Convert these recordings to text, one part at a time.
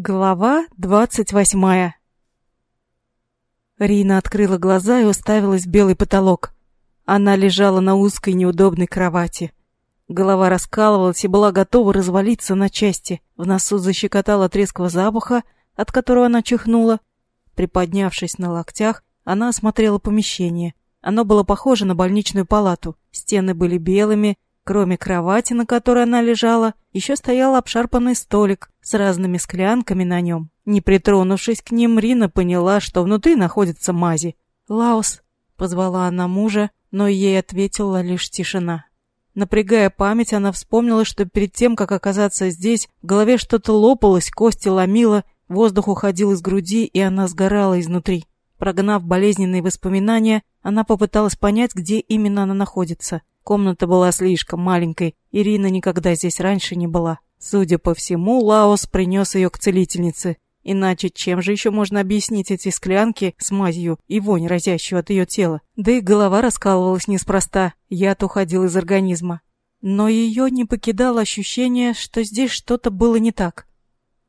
Глава двадцать восьмая Рина открыла глаза и уставилась в белый потолок. Она лежала на узкой неудобной кровати. Голова раскалывалась и была готова развалиться на части. В носу защекотала от резкого запаха, от которого она чихнула. Приподнявшись на локтях, она осмотрела помещение. Оно было похоже на больничную палату. Стены были белыми, Кроме кровати, на которой она лежала, еще стоял обшарпанный столик с разными склянками на нем. Не притронувшись к ним, Рина поняла, что внутри находится мази. «Лаус», — позвала она мужа, но ей ответила лишь тишина. Напрягая память, она вспомнила, что перед тем, как оказаться здесь, в голове что-то лопалось, кости ломило, воздух уходил из груди, и она сгорала изнутри. Прогнав болезненные воспоминания, она попыталась понять, где именно она находится. Комната была слишком маленькой, Ирина никогда здесь раньше не была. Судя по всему, Лаос принес ее к целительнице. Иначе чем же еще можно объяснить эти склянки с мазью и вонь, разящую от ее тела? Да и голова раскалывалась неспроста, яд уходил из организма. Но ее не покидало ощущение, что здесь что-то было не так.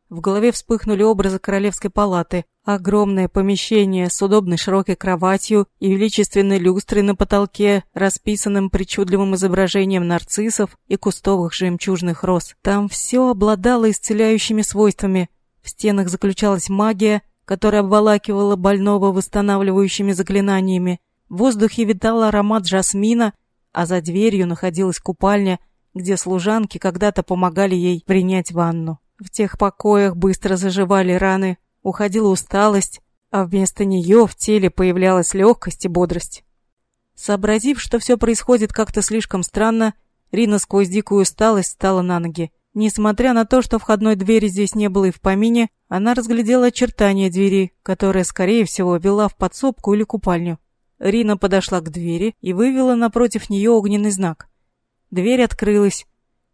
В голове вспыхнули образы королевской палаты. Огромное помещение с удобной широкой кроватью и величественной люстрой на потолке, расписанным причудливым изображением нарциссов и кустовых жемчужных роз. Там все обладало исцеляющими свойствами. В стенах заключалась магия, которая обволакивала больного восстанавливающими заклинаниями. В воздухе витал аромат жасмина, а за дверью находилась купальня, где служанки когда-то помогали ей принять ванну. В тех покоях быстро заживали раны, уходила усталость, а вместо нее в теле появлялась легкость и бодрость. Сообразив, что все происходит как-то слишком странно, Рина сквозь дикую усталость встала на ноги. Несмотря на то, что входной двери здесь не было и в помине, она разглядела очертания двери, которая, скорее всего, вела в подсобку или купальню. Рина подошла к двери и вывела напротив нее огненный знак. Дверь открылась.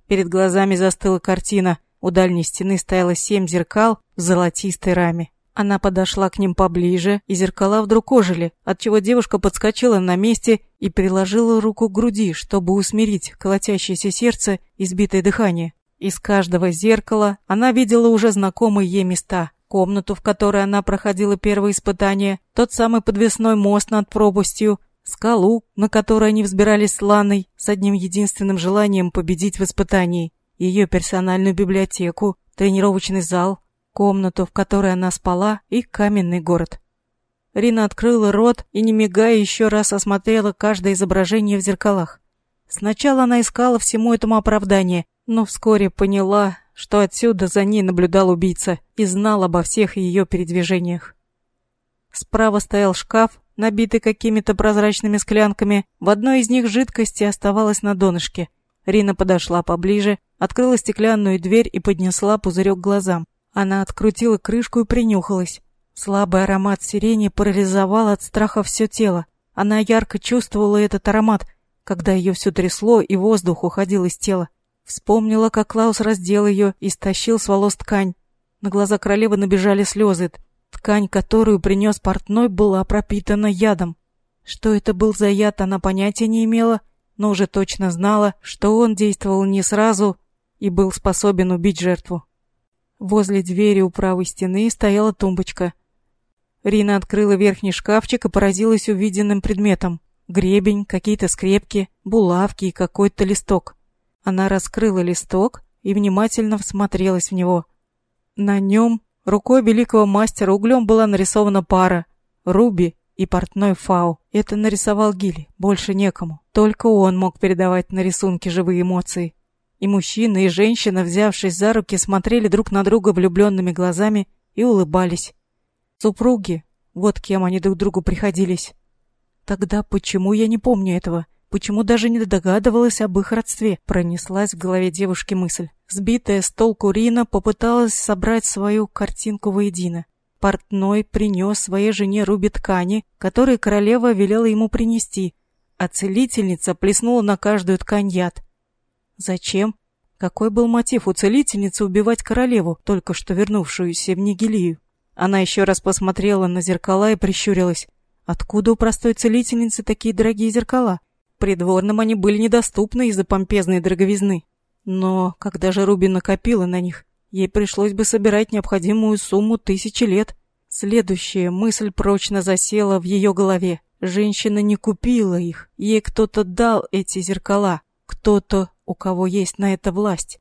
Перед глазами застыла картина. У дальней стены стояло семь зеркал в золотистой раме. Она подошла к ним поближе, и зеркала вдруг ожили, отчего девушка подскочила на месте и приложила руку к груди, чтобы усмирить колотящееся сердце и сбитое дыхание. Из каждого зеркала она видела уже знакомые ей места. Комнату, в которой она проходила первое испытание, тот самый подвесной мост над пропастью, скалу, на которой они взбирались с Ланой, с одним единственным желанием победить в испытании ее персональную библиотеку, тренировочный зал, комнату, в которой она спала, и каменный город. Рина открыла рот и, не мигая, еще раз осмотрела каждое изображение в зеркалах. Сначала она искала всему этому оправдание, но вскоре поняла, что отсюда за ней наблюдал убийца и знал обо всех ее передвижениях. Справа стоял шкаф, набитый какими-то прозрачными склянками. В одной из них жидкости оставалась на донышке. Рина подошла поближе, открыла стеклянную дверь и поднесла пузырек глазам. Она открутила крышку и принюхалась. Слабый аромат сирени парализовал от страха все тело. Она ярко чувствовала этот аромат, когда ее все трясло и воздух уходил из тела. Вспомнила, как Клаус раздел ее и стащил с волос ткань. На глаза королевы набежали слезы. Ткань, которую принес портной, была пропитана ядом. Что это был за яд, она понятия не имела, но уже точно знала, что он действовал не сразу и был способен убить жертву. Возле двери у правой стены стояла тумбочка. Рина открыла верхний шкафчик и поразилась увиденным предметом. Гребень, какие-то скрепки, булавки и какой-то листок. Она раскрыла листок и внимательно всмотрелась в него. На нем рукой великого мастера углем была нарисована пара — Руби и портной Фау. Это нарисовал Гилли, больше некому. Только он мог передавать на рисунке живые эмоции. И мужчина, и женщина, взявшись за руки, смотрели друг на друга влюбленными глазами и улыбались. Супруги, вот кем они друг другу приходились. Тогда почему я не помню этого? Почему даже не догадывалась об их родстве? Пронеслась в голове девушки мысль. Сбитая с толку Рина попыталась собрать свою картинку воедино. Портной принес своей жене руби ткани, которые королева велела ему принести, а целительница плеснула на каждую ткань яд. Зачем? Какой был мотив у целительницы убивать королеву, только что вернувшуюся в Нигелию? Она еще раз посмотрела на зеркала и прищурилась. Откуда у простой целительницы такие дорогие зеркала? Придворным они были недоступны из-за помпезной дороговизны. Но когда же Руби накопила на них? ей пришлось бы собирать необходимую сумму тысячи лет. Следующая мысль прочно засела в ее голове. Женщина не купила их, ей кто-то дал эти зеркала, кто-то, у кого есть на это власть.